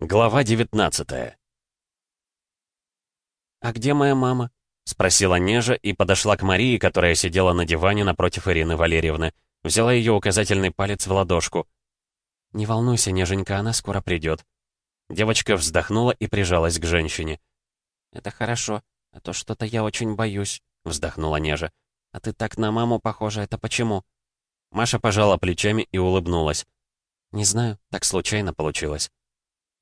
Глава 19 «А где моя мама?» — спросила Нежа и подошла к Марии, которая сидела на диване напротив Ирины Валерьевны. Взяла ее указательный палец в ладошку. «Не волнуйся, Неженька, она скоро придет». Девочка вздохнула и прижалась к женщине. «Это хорошо, а то что-то я очень боюсь», — вздохнула Нежа. «А ты так на маму похожа, это почему?» Маша пожала плечами и улыбнулась. «Не знаю, так случайно получилось».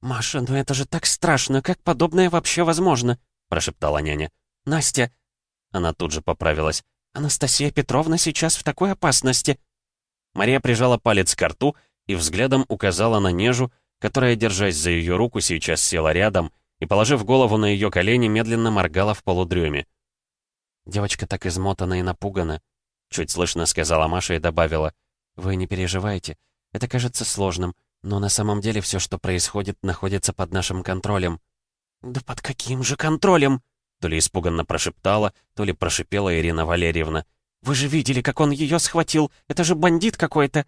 «Маша, ну это же так страшно, как подобное вообще возможно?» — прошептала няня. «Настя...» Она тут же поправилась. «Анастасия Петровна сейчас в такой опасности!» Мария прижала палец к рту и взглядом указала на Нежу, которая, держась за ее руку, сейчас села рядом и, положив голову на ее колени, медленно моргала в полудреме. «Девочка так измотана и напугана», — чуть слышно сказала Маша и добавила. «Вы не переживайте. Это кажется сложным, но на самом деле все, что происходит, находится под нашим контролем». «Да под каким же контролем?» То ли испуганно прошептала, то ли прошипела Ирина Валерьевна. «Вы же видели, как он ее схватил! Это же бандит какой-то!»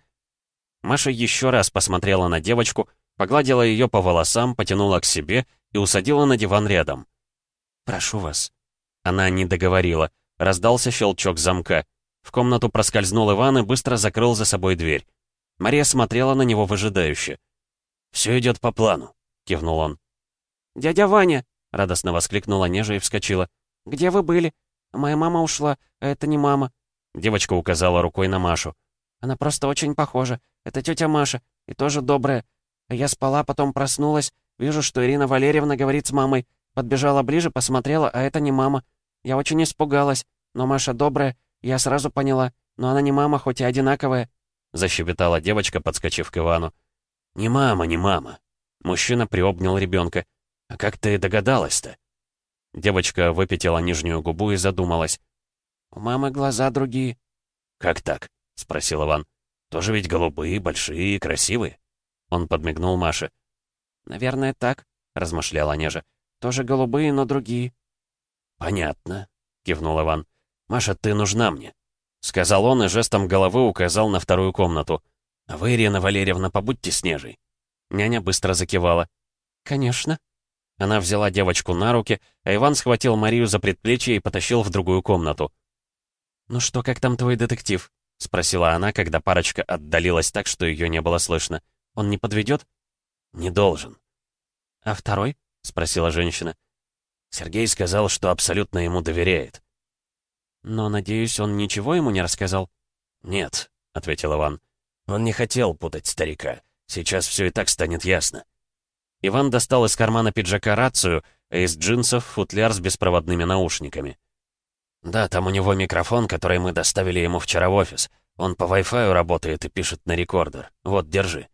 Маша еще раз посмотрела на девочку, погладила ее по волосам, потянула к себе и усадила на диван рядом. «Прошу вас». Она не договорила. Раздался щелчок замка. В комнату проскользнул Иван и быстро закрыл за собой дверь. Мария смотрела на него выжидающе. «Все идет по плану», — кивнул он. «Дядя Ваня!» — радостно воскликнула Нежа и вскочила. «Где вы были? Моя мама ушла, а это не мама». Девочка указала рукой на Машу. «Она просто очень похожа. Это тетя Маша, и тоже добрая. Я спала, потом проснулась, вижу, что Ирина Валерьевна говорит с мамой. Подбежала ближе, посмотрела, а это не мама. Я очень испугалась, но Маша добрая, я сразу поняла. Но она не мама, хоть и одинаковая защебетала девочка, подскочив к Ивану. «Не мама, не мама». Мужчина приобнял ребенка. «А как ты догадалась-то?» Девочка выпятила нижнюю губу и задумалась. «У мамы глаза другие». «Как так?» — спросил Иван. «Тоже ведь голубые, большие, красивые?» Он подмигнул Маше. «Наверное, так», — размышляла Нежа. «Тоже голубые, но другие». «Понятно», — кивнул Иван. «Маша, ты нужна мне. Сказал он и жестом головы указал на вторую комнату. «А вы, Ирина Валерьевна, побудьте с Нежей». Няня быстро закивала. «Конечно». Она взяла девочку на руки, а Иван схватил Марию за предплечье и потащил в другую комнату. «Ну что, как там твой детектив?» — спросила она, когда парочка отдалилась так, что ее не было слышно. «Он не подведет?» «Не должен». «А второй?» — спросила женщина. Сергей сказал, что абсолютно ему доверяет. «Но, надеюсь, он ничего ему не рассказал?» «Нет», — ответил Иван. «Он не хотел путать старика. Сейчас все и так станет ясно». Иван достал из кармана пиджака рацию, а из джинсов футляр с беспроводными наушниками. «Да, там у него микрофон, который мы доставили ему вчера в офис. Он по Wi-Fi работает и пишет на рекордер. Вот, держи».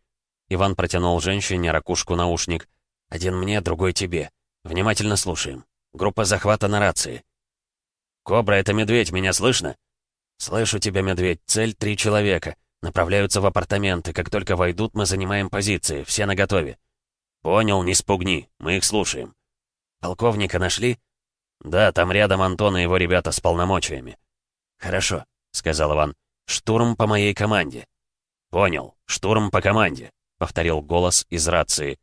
Иван протянул женщине ракушку наушник. «Один мне, другой тебе. Внимательно слушаем. Группа захвата на рации. «Кобра, это медведь, меня слышно?» «Слышу тебя, медведь. Цель — три человека. Направляются в апартаменты. Как только войдут, мы занимаем позиции. Все наготове». «Понял, не спугни. Мы их слушаем». «Полковника нашли?» «Да, там рядом Антон и его ребята с полномочиями». «Хорошо», — сказал Иван. «Штурм по моей команде». «Понял. Штурм по команде», — повторил голос из рации.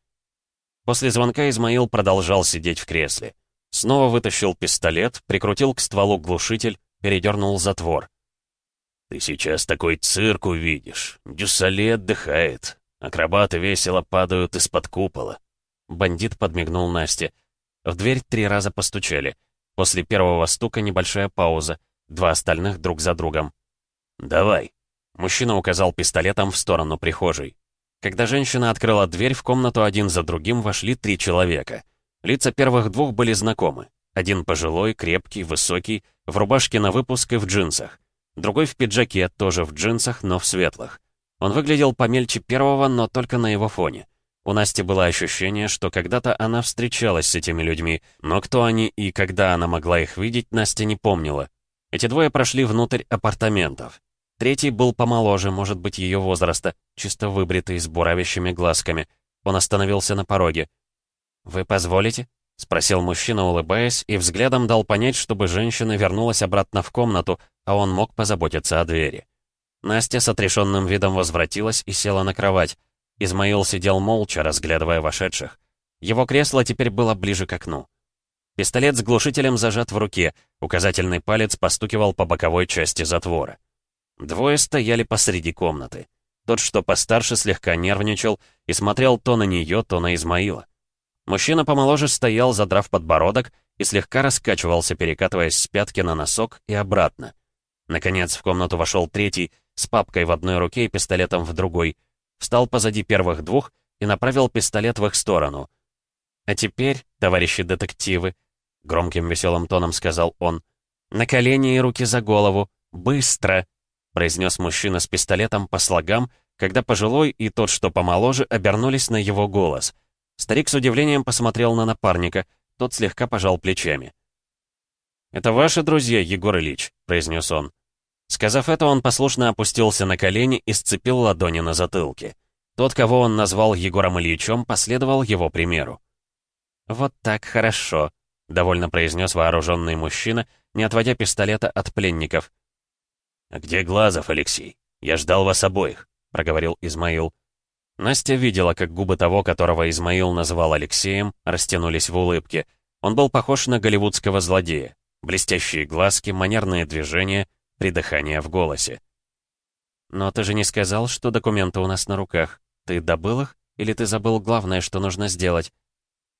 После звонка Измаил продолжал сидеть в кресле. Снова вытащил пистолет, прикрутил к стволу глушитель, передернул затвор. «Ты сейчас такой цирк увидишь. Дюссале отдыхает. Акробаты весело падают из-под купола». Бандит подмигнул Насте. В дверь три раза постучали. После первого стука небольшая пауза. Два остальных друг за другом. «Давай». Мужчина указал пистолетом в сторону прихожей. Когда женщина открыла дверь, в комнату один за другим вошли три человека — Лица первых двух были знакомы. Один пожилой, крепкий, высокий, в рубашке на выпуск и в джинсах. Другой в пиджаке, тоже в джинсах, но в светлых. Он выглядел помельче первого, но только на его фоне. У Насти было ощущение, что когда-то она встречалась с этими людьми, но кто они и когда она могла их видеть, Настя не помнила. Эти двое прошли внутрь апартаментов. Третий был помоложе, может быть, ее возраста, чисто выбритый, с буравящими глазками. Он остановился на пороге. «Вы позволите?» — спросил мужчина, улыбаясь, и взглядом дал понять, чтобы женщина вернулась обратно в комнату, а он мог позаботиться о двери. Настя с отрешенным видом возвратилась и села на кровать. Измаил сидел молча, разглядывая вошедших. Его кресло теперь было ближе к окну. Пистолет с глушителем зажат в руке, указательный палец постукивал по боковой части затвора. Двое стояли посреди комнаты. Тот, что постарше, слегка нервничал и смотрел то на нее, то на Измаила. Мужчина помоложе стоял, задрав подбородок, и слегка раскачивался, перекатываясь с пятки на носок и обратно. Наконец в комнату вошел третий, с папкой в одной руке и пистолетом в другой. Встал позади первых двух и направил пистолет в их сторону. «А теперь, товарищи детективы», — громким веселым тоном сказал он, «на колени и руки за голову, быстро!» — произнес мужчина с пистолетом по слогам, когда пожилой и тот, что помоложе, обернулись на его голос — Старик с удивлением посмотрел на напарника, тот слегка пожал плечами. «Это ваши друзья, Егор Ильич», — произнес он. Сказав это, он послушно опустился на колени и сцепил ладони на затылке. Тот, кого он назвал Егором Ильичем, последовал его примеру. «Вот так хорошо», — довольно произнес вооруженный мужчина, не отводя пистолета от пленников. «А где Глазов, Алексей? Я ждал вас обоих», — проговорил Измаил. Настя видела, как губы того, которого Измаил называл Алексеем, растянулись в улыбке. Он был похож на голливудского злодея. Блестящие глазки, манерные движения, придыхание в голосе. «Но ты же не сказал, что документы у нас на руках. Ты добыл их? Или ты забыл главное, что нужно сделать?»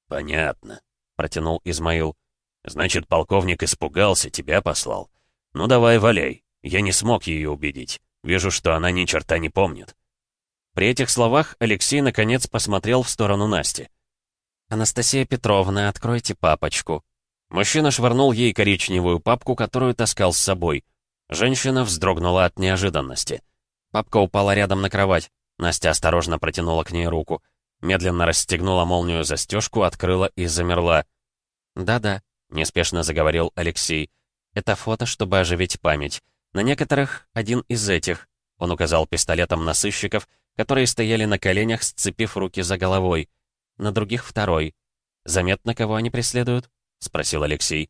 «Понятно», — протянул Измаил. «Значит, полковник испугался, тебя послал. Ну давай, валяй. Я не смог ее убедить. Вижу, что она ни черта не помнит». При этих словах Алексей наконец посмотрел в сторону Насти. «Анастасия Петровна, откройте папочку». Мужчина швырнул ей коричневую папку, которую таскал с собой. Женщина вздрогнула от неожиданности. Папка упала рядом на кровать. Настя осторожно протянула к ней руку. Медленно расстегнула молнию застежку, открыла и замерла. «Да-да», — неспешно заговорил Алексей. «Это фото, чтобы оживить память. На некоторых один из этих». Он указал пистолетом на сыщиков, которые стояли на коленях, сцепив руки за головой. На других второй. «Заметно, кого они преследуют?» — спросил Алексей.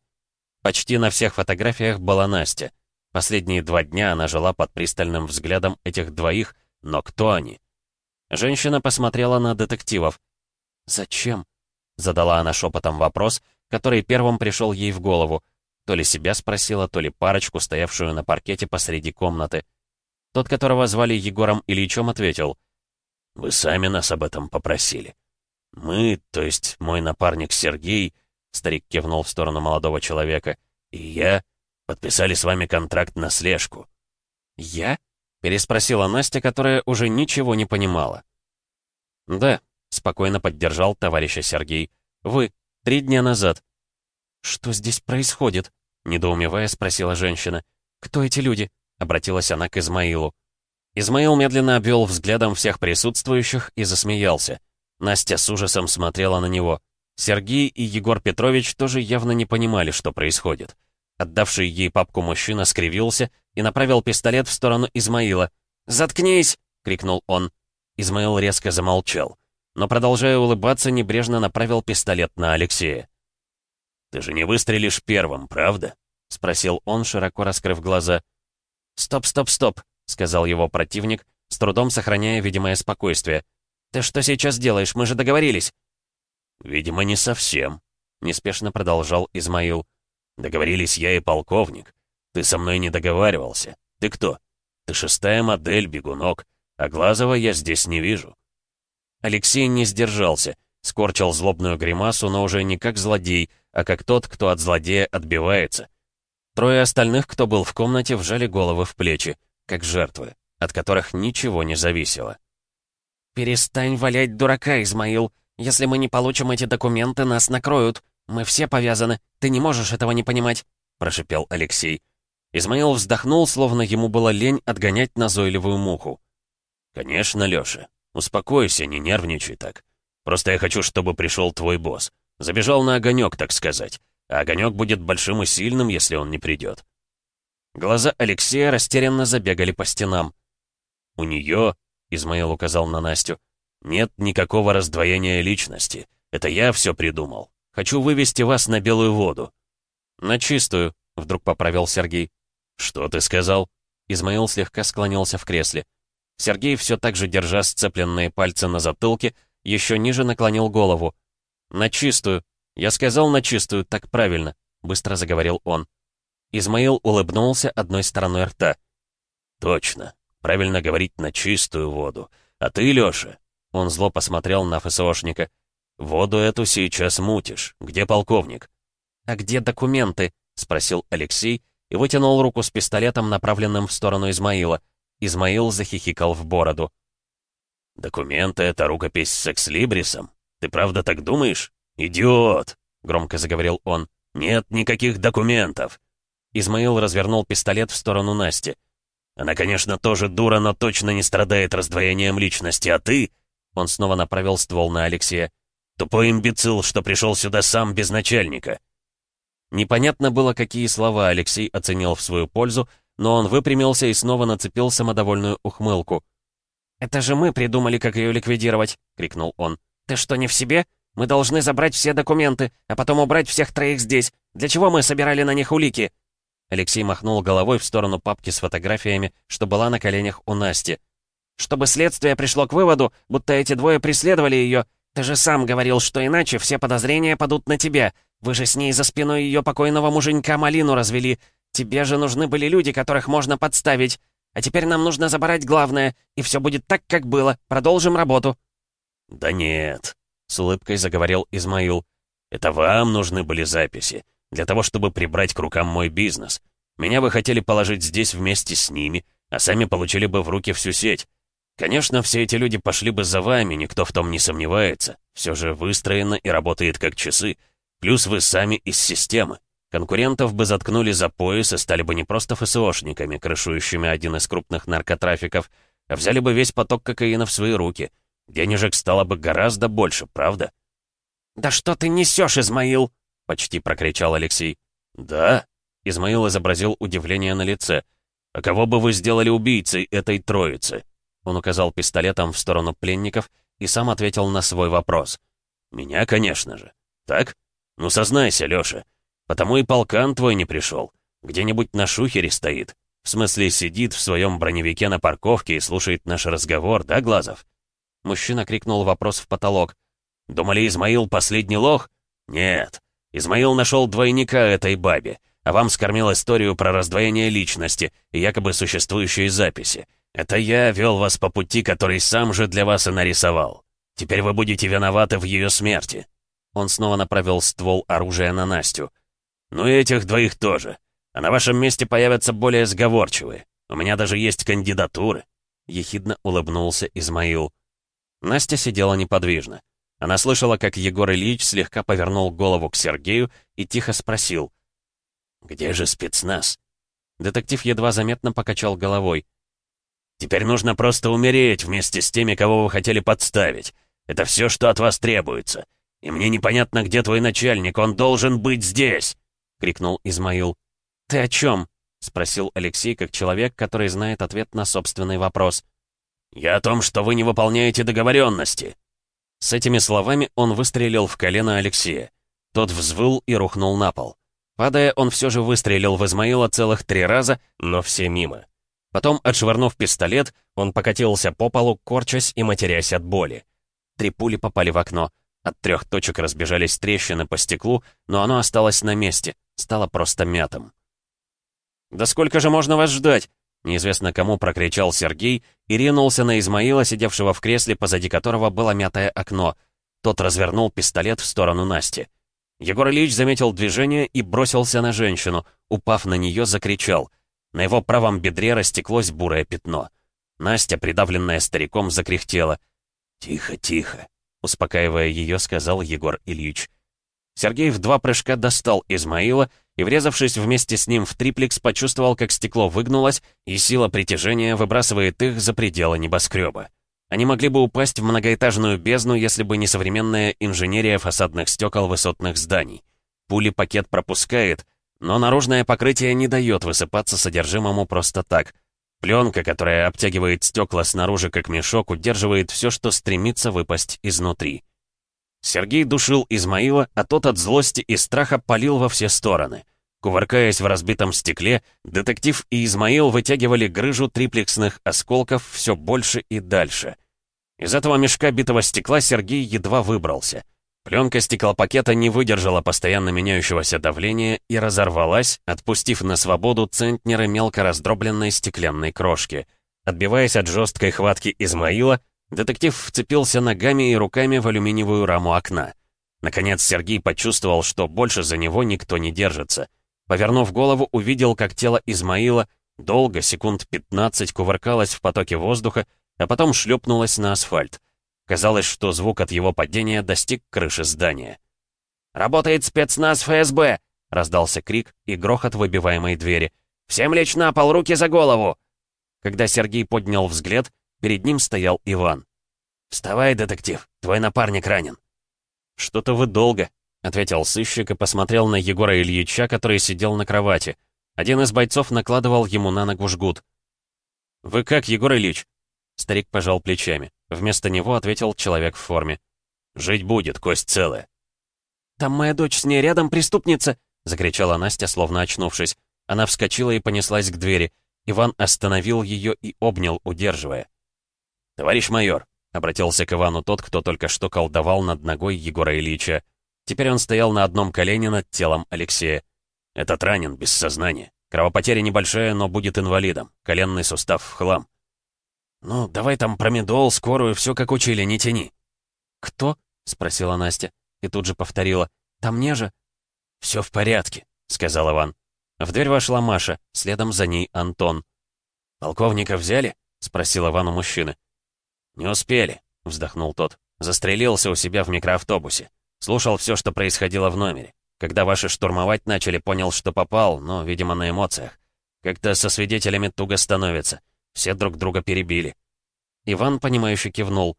Почти на всех фотографиях была Настя. Последние два дня она жила под пристальным взглядом этих двоих, но кто они? Женщина посмотрела на детективов. «Зачем?» — задала она шепотом вопрос, который первым пришел ей в голову. То ли себя спросила, то ли парочку, стоявшую на паркете посреди комнаты. Тот, которого звали Егором Ильичем, ответил. «Вы сами нас об этом попросили. Мы, то есть мой напарник Сергей, старик кивнул в сторону молодого человека, и я подписали с вами контракт на слежку». «Я?» — переспросила Настя, которая уже ничего не понимала. «Да», — спокойно поддержал товарища Сергей. «Вы, три дня назад». «Что здесь происходит?» — недоумевая спросила женщина. «Кто эти люди?» — обратилась она к Измаилу. Измаил медленно обвел взглядом всех присутствующих и засмеялся. Настя с ужасом смотрела на него. Сергей и Егор Петрович тоже явно не понимали, что происходит. Отдавший ей папку мужчина скривился и направил пистолет в сторону Измаила. «Заткнись!» — крикнул он. Измаил резко замолчал, но, продолжая улыбаться, небрежно направил пистолет на Алексея. «Ты же не выстрелишь первым, правда?» — спросил он, широко раскрыв глаза. «Стоп, стоп, стоп!» — сказал его противник, с трудом сохраняя видимое спокойствие. «Ты что сейчас делаешь? Мы же договорились!» «Видимо, не совсем», — неспешно продолжал Измаил. «Договорились я и полковник. Ты со мной не договаривался. Ты кто? Ты шестая модель, бегунок, а Глазова я здесь не вижу». Алексей не сдержался, скорчил злобную гримасу, но уже не как злодей, а как тот, кто от злодея отбивается — Трое остальных, кто был в комнате, вжали головы в плечи, как жертвы, от которых ничего не зависело. «Перестань валять дурака, Измаил. Если мы не получим эти документы, нас накроют. Мы все повязаны. Ты не можешь этого не понимать», — прошипел Алексей. Измаил вздохнул, словно ему было лень отгонять назойливую муху. «Конечно, Лёша. Успокойся, не нервничай так. Просто я хочу, чтобы пришел твой босс. Забежал на огонек, так сказать а огонек будет большим и сильным, если он не придет. Глаза Алексея растерянно забегали по стенам. «У нее, — Измаил указал на Настю, — нет никакого раздвоения личности. Это я все придумал. Хочу вывести вас на белую воду». «На чистую», — вдруг поправил Сергей. «Что ты сказал?» Измаил слегка склонился в кресле. Сергей, все так же держа сцепленные пальцы на затылке, еще ниже наклонил голову. «На чистую. Я сказал на чистую, так правильно», — быстро заговорил он. Измаил улыбнулся одной стороной рта. «Точно. Правильно говорить на чистую воду. А ты, Лёша...» Он зло посмотрел на ФСОшника. «Воду эту сейчас мутишь. Где полковник?» «А где документы?» — спросил Алексей и вытянул руку с пистолетом, направленным в сторону Измаила. Измаил захихикал в бороду. «Документы — это рукопись с экслибрисом? Ты правда так думаешь? Идиот!» — громко заговорил он. «Нет никаких документов!» Измаил развернул пистолет в сторону Насти. «Она, конечно, тоже дура, но точно не страдает раздвоением личности, а ты...» Он снова направил ствол на Алексея. «Тупой имбецил, что пришел сюда сам без начальника!» Непонятно было, какие слова Алексей оценил в свою пользу, но он выпрямился и снова нацепил самодовольную ухмылку. «Это же мы придумали, как ее ликвидировать!» — крикнул он. «Ты что, не в себе? Мы должны забрать все документы, а потом убрать всех троих здесь. Для чего мы собирали на них улики?» Алексей махнул головой в сторону папки с фотографиями, что была на коленях у Насти. «Чтобы следствие пришло к выводу, будто эти двое преследовали ее. Ты же сам говорил, что иначе все подозрения падут на тебя. Вы же с ней за спиной ее покойного муженька малину развели. Тебе же нужны были люди, которых можно подставить. А теперь нам нужно забрать главное, и все будет так, как было. Продолжим работу». «Да нет», — с улыбкой заговорил Измаил. «Это вам нужны были записи, для того, чтобы прибрать к рукам мой бизнес. Меня вы хотели положить здесь вместе с ними, а сами получили бы в руки всю сеть. Конечно, все эти люди пошли бы за вами, никто в том не сомневается. Все же выстроено и работает как часы. Плюс вы сами из системы. Конкурентов бы заткнули за пояс и стали бы не просто ФСОшниками, крышующими один из крупных наркотрафиков, а взяли бы весь поток кокаина в свои руки. Денежек стало бы гораздо больше, правда? «Да что ты несешь, Измаил?» — почти прокричал Алексей. «Да?» — Измаил изобразил удивление на лице. «А кого бы вы сделали убийцей этой троицы?» Он указал пистолетом в сторону пленников и сам ответил на свой вопрос. «Меня, конечно же. Так? Ну, сознайся, Лёша. Потому и полкан твой не пришел. Где-нибудь на шухере стоит. В смысле, сидит в своем броневике на парковке и слушает наш разговор, да, Глазов?» Мужчина крикнул вопрос в потолок. «Думали, Измаил последний лох? Нет. Измаил нашел двойника этой бабе, а вам скормил историю про раздвоение личности и якобы существующие записи. Это я вел вас по пути, который сам же для вас и нарисовал. Теперь вы будете виноваты в ее смерти». Он снова направил ствол оружия на Настю. Ну и этих двоих тоже. А на вашем месте появятся более сговорчивые. У меня даже есть кандидатуры». Ехидно улыбнулся Измаил. Настя сидела неподвижно. Она слышала, как Егор Ильич слегка повернул голову к Сергею и тихо спросил. «Где же спецназ?» Детектив едва заметно покачал головой. «Теперь нужно просто умереть вместе с теми, кого вы хотели подставить. Это все, что от вас требуется. И мне непонятно, где твой начальник, он должен быть здесь!» — крикнул Измаил. «Ты о чем?» — спросил Алексей, как человек, который знает ответ на собственный вопрос. «Я о том, что вы не выполняете договоренности». С этими словами он выстрелил в колено Алексея. Тот взвыл и рухнул на пол. Падая, он все же выстрелил в Измаила целых три раза, но все мимо. Потом, отшвырнув пистолет, он покатился по полу, корчась и матерясь от боли. Три пули попали в окно. От трех точек разбежались трещины по стеклу, но оно осталось на месте, стало просто мятым. «Да сколько же можно вас ждать?» Неизвестно кому прокричал Сергей и ринулся на Измаила, сидевшего в кресле, позади которого было мятое окно. Тот развернул пистолет в сторону Насти. Егор Ильич заметил движение и бросился на женщину. Упав на нее, закричал. На его правом бедре растеклось бурое пятно. Настя, придавленная стариком, закряхтела. «Тихо, тихо», — успокаивая ее, сказал Егор Ильич. Сергей в два прыжка достал Измаила и, врезавшись вместе с ним в триплекс, почувствовал, как стекло выгнулось, и сила притяжения выбрасывает их за пределы небоскреба. Они могли бы упасть в многоэтажную бездну, если бы не современная инженерия фасадных стекол высотных зданий. Пули пакет пропускает, но наружное покрытие не дает высыпаться содержимому просто так — Пленка, которая обтягивает стекла снаружи как мешок, удерживает все, что стремится выпасть изнутри. Сергей душил Измаила, а тот от злости и страха палил во все стороны. Кувыркаясь в разбитом стекле, детектив и Измаил вытягивали грыжу триплексных осколков все больше и дальше. Из этого мешка битого стекла Сергей едва выбрался. Пленка стеклопакета не выдержала постоянно меняющегося давления и разорвалась, отпустив на свободу центнеры мелко раздробленной стеклянной крошки. Отбиваясь от жесткой хватки Измаила, детектив вцепился ногами и руками в алюминиевую раму окна. Наконец Сергей почувствовал, что больше за него никто не держится. Повернув голову, увидел, как тело Измаила долго, секунд 15, кувыркалось в потоке воздуха, а потом шлепнулось на асфальт. Казалось, что звук от его падения достиг крыши здания. «Работает спецназ ФСБ!» — раздался крик и грохот выбиваемой двери. «Всем лечь на пол, руки за голову!» Когда Сергей поднял взгляд, перед ним стоял Иван. «Вставай, детектив, твой напарник ранен». «Что-то вы долго», — ответил сыщик и посмотрел на Егора Ильича, который сидел на кровати. Один из бойцов накладывал ему на ногу жгут. «Вы как, Егор Ильич?» Старик пожал плечами. Вместо него ответил человек в форме. «Жить будет, кость целая». «Там моя дочь с ней рядом, преступница!» — закричала Настя, словно очнувшись. Она вскочила и понеслась к двери. Иван остановил ее и обнял, удерживая. «Товарищ майор», — обратился к Ивану тот, кто только что колдовал над ногой Егора Ильича. Теперь он стоял на одном колене над телом Алексея. «Этот ранен, без сознания. Кровопотеря небольшая, но будет инвалидом. Коленный сустав в хлам. «Ну, давай там промедол, скорую, все как учили, не тяни». «Кто?» — спросила Настя. И тут же повторила. «Там не же?» «Все в порядке», — сказал Иван. В дверь вошла Маша, следом за ней Антон. «Полковника взяли?» — спросил Иван у мужчины. «Не успели», — вздохнул тот. «Застрелился у себя в микроавтобусе. Слушал все, что происходило в номере. Когда ваши штурмовать начали, понял, что попал, но, видимо, на эмоциях. Как-то со свидетелями туго становится. Все друг друга перебили. Иван, понимающе кивнул.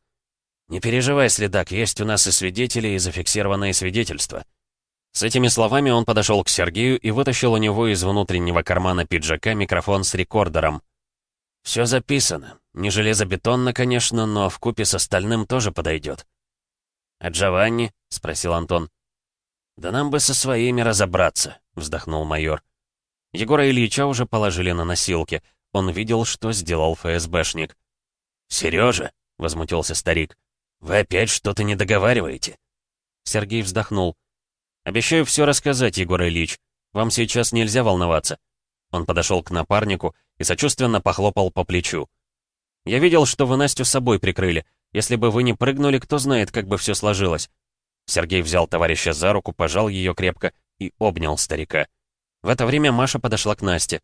«Не переживай, следак, есть у нас и свидетели, и зафиксированные свидетельства». С этими словами он подошел к Сергею и вытащил у него из внутреннего кармана пиджака микрофон с рекордером. «Все записано. Не железобетонно, конечно, но в купе с остальным тоже подойдет». «А Джованни?» — спросил Антон. «Да нам бы со своими разобраться», — вздохнул майор. Егора Ильича уже положили на носилки — он видел, что сделал ФСБшник. «Сережа!» — возмутился старик. «Вы опять что-то не договариваете?» Сергей вздохнул. «Обещаю все рассказать, Егор Ильич. Вам сейчас нельзя волноваться». Он подошел к напарнику и сочувственно похлопал по плечу. «Я видел, что вы Настю собой прикрыли. Если бы вы не прыгнули, кто знает, как бы все сложилось». Сергей взял товарища за руку, пожал ее крепко и обнял старика. В это время Маша подошла к Насте.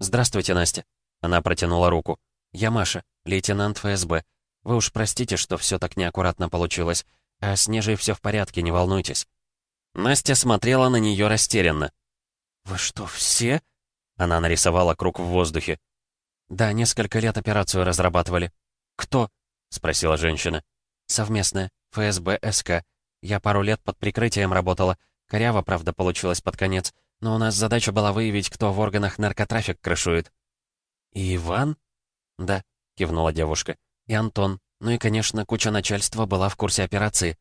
«Здравствуйте, Настя». Она протянула руку. «Я Маша, лейтенант ФСБ. Вы уж простите, что все так неаккуратно получилось. А с Нежей все в порядке, не волнуйтесь». Настя смотрела на нее растерянно. «Вы что, все?» Она нарисовала круг в воздухе. «Да, несколько лет операцию разрабатывали». «Кто?» — спросила женщина. «Совместная. ФСБ, СК. Я пару лет под прикрытием работала. Коряво, правда, получилось под конец. Но у нас задача была выявить, кто в органах наркотрафик крышует». «И Иван?» «Да», — кивнула девушка. «И Антон. Ну и, конечно, куча начальства была в курсе операции».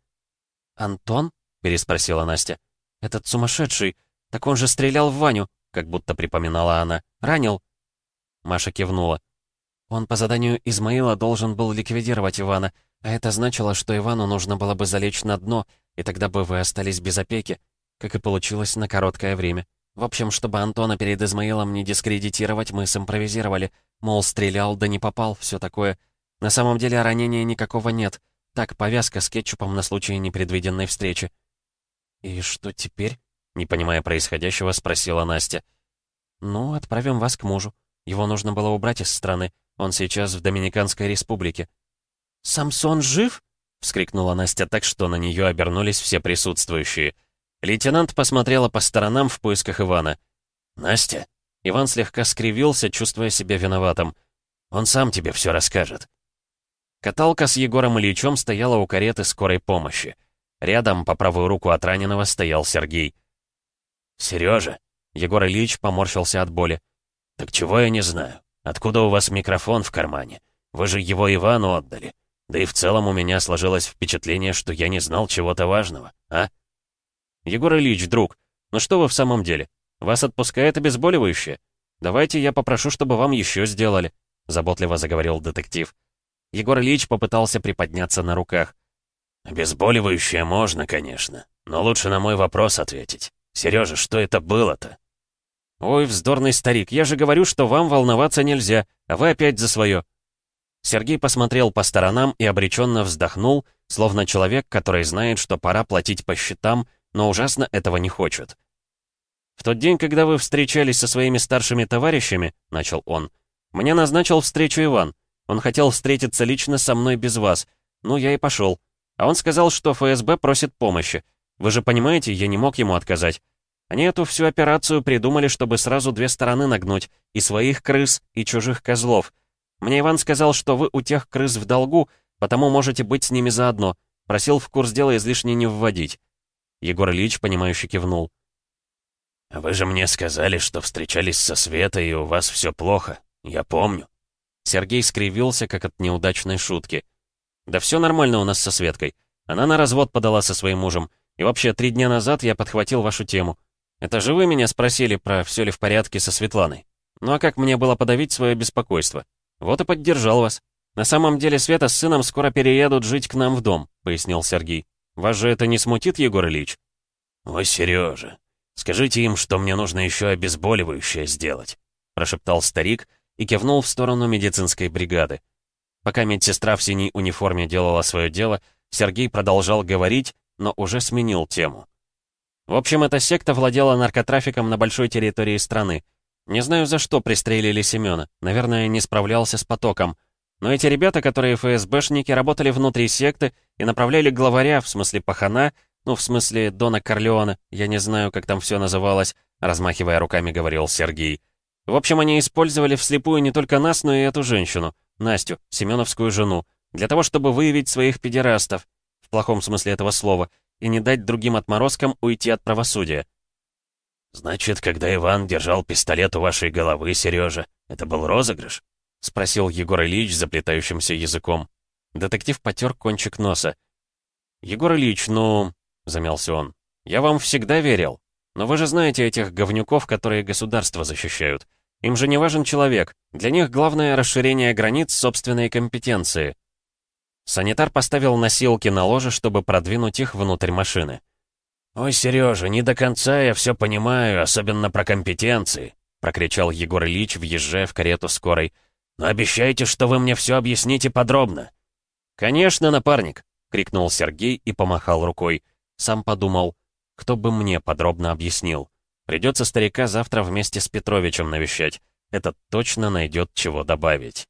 «Антон?» — переспросила Настя. «Этот сумасшедший. Так он же стрелял в Ваню», — как будто припоминала она. «Ранил?» Маша кивнула. «Он по заданию Измаила должен был ликвидировать Ивана, а это значило, что Ивану нужно было бы залечь на дно, и тогда бы вы остались без опеки, как и получилось на короткое время. В общем, чтобы Антона перед Измаилом не дискредитировать, мы симпровизировали. Мол, стрелял, да не попал, все такое. На самом деле ранения никакого нет. Так, повязка с кетчупом на случай непредвиденной встречи. «И что теперь?» — не понимая происходящего, спросила Настя. «Ну, отправим вас к мужу. Его нужно было убрать из страны. Он сейчас в Доминиканской республике». «Самсон жив?» — вскрикнула Настя так, что на нее обернулись все присутствующие — Лейтенант посмотрела по сторонам в поисках Ивана. «Настя?» Иван слегка скривился, чувствуя себя виноватым. «Он сам тебе все расскажет». Каталка с Егором Ильичем стояла у кареты скорой помощи. Рядом, по правую руку от раненого, стоял Сергей. «Сережа?» Егор Ильич поморщился от боли. «Так чего я не знаю? Откуда у вас микрофон в кармане? Вы же его Ивану отдали. Да и в целом у меня сложилось впечатление, что я не знал чего-то важного, а?» «Егор Ильич, друг, ну что вы в самом деле? Вас отпускает обезболивающее? Давайте я попрошу, чтобы вам еще сделали», — заботливо заговорил детектив. Егор Ильич попытался приподняться на руках. «Обезболивающее можно, конечно, но лучше на мой вопрос ответить. Сережа, что это было-то?» «Ой, вздорный старик, я же говорю, что вам волноваться нельзя, а вы опять за свое». Сергей посмотрел по сторонам и обреченно вздохнул, словно человек, который знает, что пора платить по счетам, но ужасно этого не хочет. «В тот день, когда вы встречались со своими старшими товарищами», — начал он, — «мне назначил встречу Иван. Он хотел встретиться лично со мной без вас. Ну, я и пошел. А он сказал, что ФСБ просит помощи. Вы же понимаете, я не мог ему отказать. Они эту всю операцию придумали, чтобы сразу две стороны нагнуть, и своих крыс, и чужих козлов. Мне Иван сказал, что вы у тех крыс в долгу, потому можете быть с ними заодно. Просил в курс дела излишне не вводить. Егор Ильич, понимающе кивнул. «Вы же мне сказали, что встречались со Светой, и у вас все плохо. Я помню». Сергей скривился, как от неудачной шутки. «Да все нормально у нас со Светкой. Она на развод подала со своим мужем. И вообще, три дня назад я подхватил вашу тему. Это же вы меня спросили про все ли в порядке со Светланой. Ну а как мне было подавить свое беспокойство? Вот и поддержал вас. На самом деле Света с сыном скоро переедут жить к нам в дом», — пояснил Сергей. «Вас же это не смутит, Егор Ильич?» «Ой, Сережа, скажите им, что мне нужно еще обезболивающее сделать», — прошептал старик и кивнул в сторону медицинской бригады. Пока медсестра в синей униформе делала свое дело, Сергей продолжал говорить, но уже сменил тему. В общем, эта секта владела наркотрафиком на большой территории страны. Не знаю, за что пристрелили Семена. Наверное, не справлялся с потоком. Но эти ребята, которые ФСБшники, работали внутри секты и направляли главаря, в смысле пахана, ну, в смысле Дона Корлеона, я не знаю, как там все называлось, размахивая руками, говорил Сергей. В общем, они использовали вслепую не только нас, но и эту женщину, Настю, Семеновскую жену, для того, чтобы выявить своих педерастов, в плохом смысле этого слова, и не дать другим отморозкам уйти от правосудия. «Значит, когда Иван держал пистолет у вашей головы, Сережа, это был розыгрыш?» — спросил Егор Ильич заплетающимся языком. Детектив потер кончик носа. «Егор Ильич, ну...» — замялся он. «Я вам всегда верил. Но вы же знаете этих говнюков, которые государство защищают. Им же не важен человек. Для них главное расширение границ собственной компетенции. Санитар поставил носилки на ложе, чтобы продвинуть их внутрь машины. «Ой, Сережа, не до конца я все понимаю, особенно про компетенции», прокричал Егор Ильич, въезжая в карету скорой. «Но обещайте, что вы мне все объясните подробно». «Конечно, напарник!» — крикнул Сергей и помахал рукой. Сам подумал, кто бы мне подробно объяснил. Придется старика завтра вместе с Петровичем навещать. Это точно найдет чего добавить.